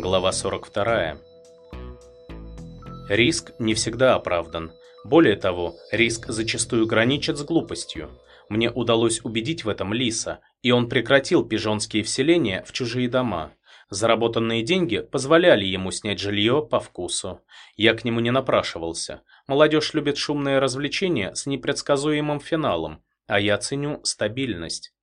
Глава 42. Риск не всегда оправдан. Более того, риск зачастую граничит с глупостью. Мне удалось убедить в этом Лиса, и он прекратил пижонские вселения в чужие дома. Заработанные деньги позволяли ему снять жилье по вкусу. Я к нему не напрашивался. Молодежь любит шумные развлечения с непредсказуемым финалом, а я ценю стабильность.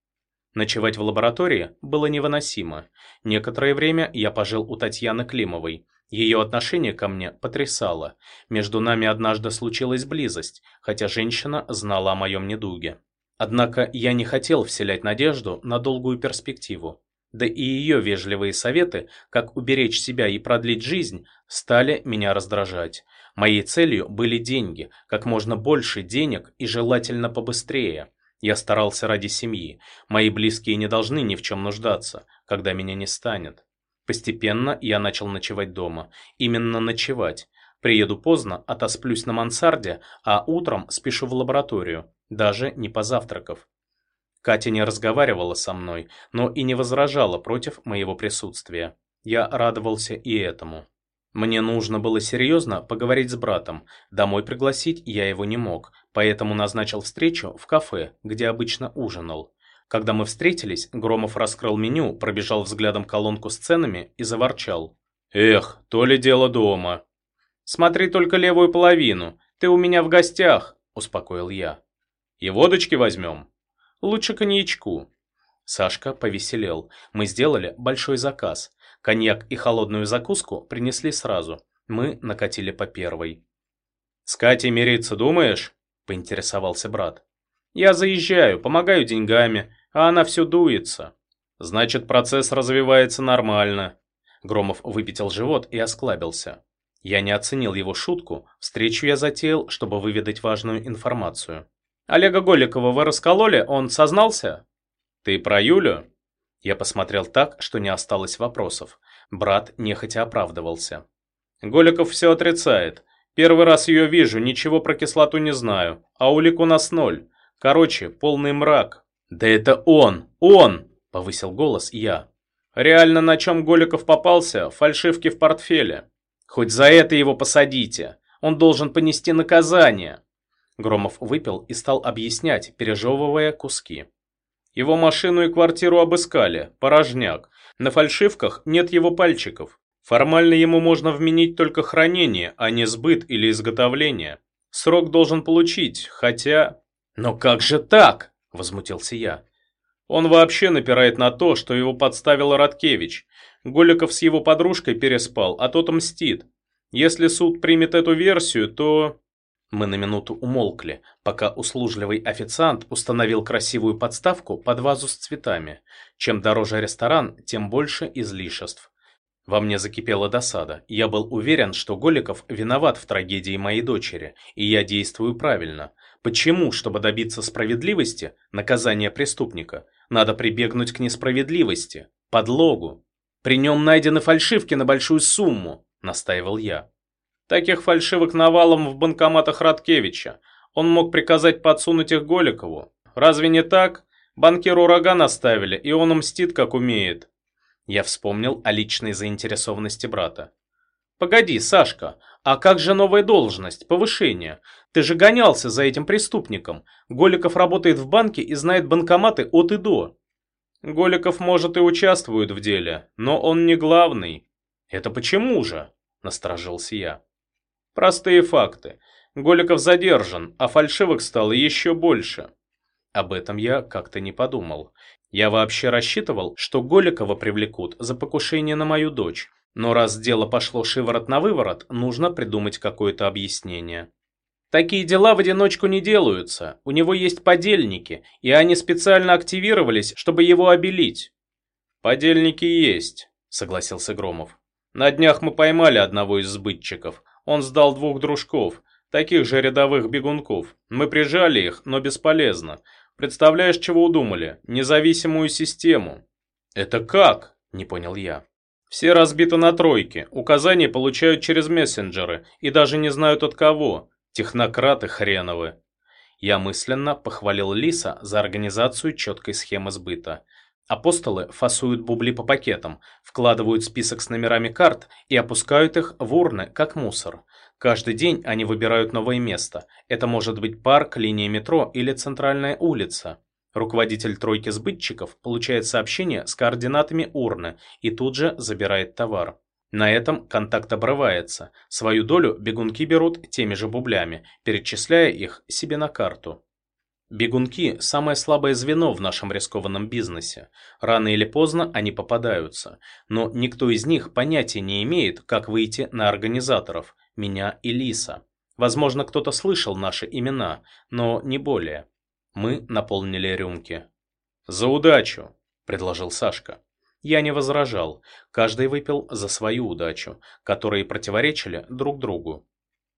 Ночевать в лаборатории было невыносимо. Некоторое время я пожил у Татьяны Климовой. Ее отношение ко мне потрясало. Между нами однажды случилась близость, хотя женщина знала о моем недуге. Однако я не хотел вселять надежду на долгую перспективу. Да и ее вежливые советы, как уберечь себя и продлить жизнь, стали меня раздражать. Моей целью были деньги, как можно больше денег и желательно побыстрее. Я старался ради семьи. Мои близкие не должны ни в чем нуждаться, когда меня не станет. Постепенно я начал ночевать дома. Именно ночевать. Приеду поздно, отосплюсь на мансарде, а утром спешу в лабораторию, даже не позавтракав. Катя не разговаривала со мной, но и не возражала против моего присутствия. Я радовался и этому. Мне нужно было серьезно поговорить с братом. Домой пригласить я его не мог, поэтому назначил встречу в кафе, где обычно ужинал. Когда мы встретились, Громов раскрыл меню, пробежал взглядом колонку с ценами и заворчал. «Эх, то ли дело дома». «Смотри только левую половину, ты у меня в гостях», – успокоил я. «И водочки возьмем?» «Лучше коньячку». Сашка повеселел. Мы сделали большой заказ. Коньяк и холодную закуску принесли сразу. Мы накатили по первой. «С Катей мириться думаешь?» – поинтересовался брат. «Я заезжаю, помогаю деньгами, а она все дуется». «Значит, процесс развивается нормально». Громов выпятил живот и осклабился. Я не оценил его шутку, встречу я затеял, чтобы выведать важную информацию. «Олега Голикова вы раскололи, он сознался?» «Ты про Юлю?» Я посмотрел так, что не осталось вопросов. Брат нехотя оправдывался. Голиков все отрицает. Первый раз ее вижу, ничего про кислоту не знаю. А улик у нас ноль. Короче, полный мрак. Да это он! Он! Повысил голос я. Реально на чем Голиков попался? Фальшивки в портфеле. Хоть за это его посадите. Он должен понести наказание. Громов выпил и стал объяснять, пережевывая куски. Его машину и квартиру обыскали, порожняк. На фальшивках нет его пальчиков. Формально ему можно вменить только хранение, а не сбыт или изготовление. Срок должен получить, хотя... «Но как же так?» – возмутился я. Он вообще напирает на то, что его подставил Радкевич. Голиков с его подружкой переспал, а тот мстит. Если суд примет эту версию, то... Мы на минуту умолкли, пока услужливый официант установил красивую подставку под вазу с цветами. Чем дороже ресторан, тем больше излишеств. Во мне закипела досада. Я был уверен, что Голиков виноват в трагедии моей дочери, и я действую правильно. Почему, чтобы добиться справедливости, наказания преступника, надо прибегнуть к несправедливости, подлогу? При нем найдены фальшивки на большую сумму, настаивал я. Таких фальшивок навалом в банкоматах Радкевича. Он мог приказать подсунуть их Голикову. Разве не так? Банкиру ураган оставили, и он мстит, как умеет. Я вспомнил о личной заинтересованности брата. «Погоди, Сашка, а как же новая должность, повышение? Ты же гонялся за этим преступником. Голиков работает в банке и знает банкоматы от и до». «Голиков, может, и участвует в деле, но он не главный». «Это почему же?» – насторожился я. Простые факты. Голиков задержан, а фальшивок стало еще больше. Об этом я как-то не подумал. Я вообще рассчитывал, что Голикова привлекут за покушение на мою дочь. Но раз дело пошло шиворот на выворот, нужно придумать какое-то объяснение. Такие дела в одиночку не делаются. У него есть подельники, и они специально активировались, чтобы его обелить. Подельники есть, согласился Громов. На днях мы поймали одного из сбытчиков. Он сдал двух дружков, таких же рядовых бегунков. Мы прижали их, но бесполезно. Представляешь, чего удумали? Независимую систему. Это как? Не понял я. Все разбиты на тройки, указания получают через мессенджеры и даже не знают от кого. Технократы хреновы. Я мысленно похвалил Лиса за организацию четкой схемы сбыта. Апостолы фасуют бубли по пакетам, вкладывают список с номерами карт и опускают их в урны, как мусор. Каждый день они выбирают новое место. Это может быть парк, линия метро или центральная улица. Руководитель тройки сбытчиков получает сообщение с координатами урны и тут же забирает товар. На этом контакт обрывается. Свою долю бегунки берут теми же бублями, перечисляя их себе на карту. Бегунки – самое слабое звено в нашем рискованном бизнесе. Рано или поздно они попадаются, но никто из них понятия не имеет, как выйти на организаторов, меня и Лиса. Возможно, кто-то слышал наши имена, но не более. Мы наполнили рюмки. «За удачу!» – предложил Сашка. Я не возражал, каждый выпил за свою удачу, которые противоречили друг другу.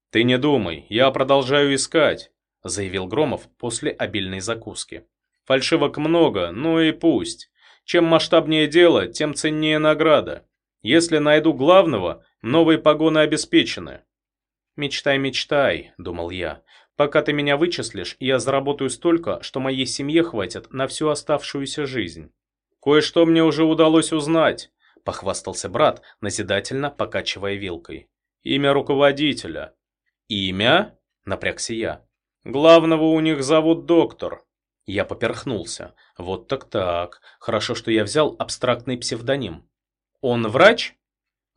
«Ты не думай, я продолжаю искать», – заявил Громов после обильной закуски. «Фальшивок много, ну и пусть. Чем масштабнее дело, тем ценнее награда. Если найду главного, новые погоны обеспечены». «Мечтай, мечтай», – думал я. «Пока ты меня вычислишь, я заработаю столько, что моей семье хватит на всю оставшуюся жизнь». «Кое-что мне уже удалось узнать», – похвастался брат, назидательно покачивая вилкой. «Имя руководителя». «Имя?» – напрягся я. «Главного у них зовут доктор». Я поперхнулся. Вот так-так. Хорошо, что я взял абстрактный псевдоним. «Он врач?»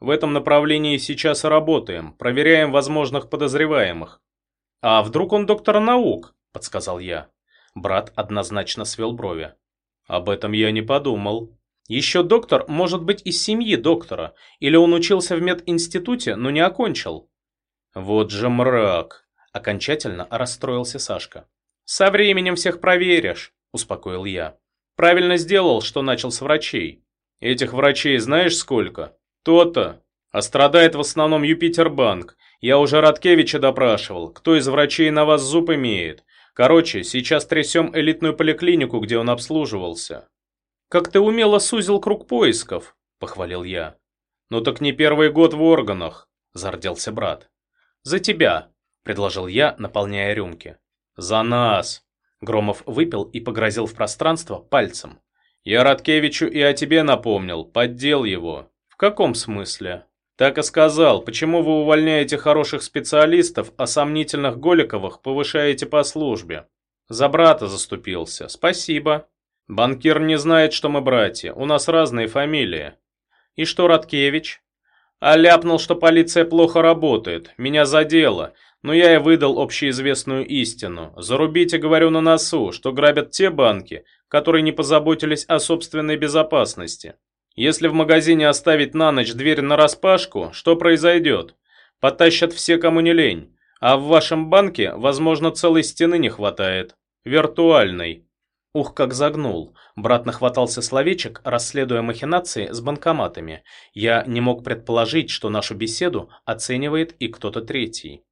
В этом направлении сейчас работаем, проверяем возможных подозреваемых. А вдруг он доктор наук? Подсказал я. Брат однозначно свел брови. Об этом я не подумал. Еще доктор может быть из семьи доктора, или он учился в мединституте, но не окончил. Вот же мрак. Окончательно расстроился Сашка. Со временем всех проверишь, успокоил я. Правильно сделал, что начал с врачей. Этих врачей знаешь сколько? То-то. А страдает в основном Юпитербанк. Я уже Радкевича допрашивал. Кто из врачей на вас зуб имеет? Короче, сейчас трясем элитную поликлинику, где он обслуживался. Как ты умело сузил круг поисков, похвалил я. Ну так не первый год в органах, зарделся брат. За тебя, предложил я, наполняя рюмки. За нас. Громов выпил и погрозил в пространство пальцем. Я Радкевичу и о тебе напомнил, поддел его. В каком смысле? Так и сказал, почему вы увольняете хороших специалистов, а сомнительных Голиковых повышаете по службе? За брата заступился. Спасибо. Банкир не знает, что мы братья, у нас разные фамилии. И что, Радкевич? А ляпнул, что полиция плохо работает, меня задело, но я и выдал общеизвестную истину. Зарубите, говорю, на носу, что грабят те банки, которые не позаботились о собственной безопасности. Если в магазине оставить на ночь дверь нараспашку, что произойдет? Потащат все, кому не лень. А в вашем банке, возможно, целой стены не хватает. Виртуальной. Ух, как загнул. Брат нахватался словечек, расследуя махинации с банкоматами. Я не мог предположить, что нашу беседу оценивает и кто-то третий.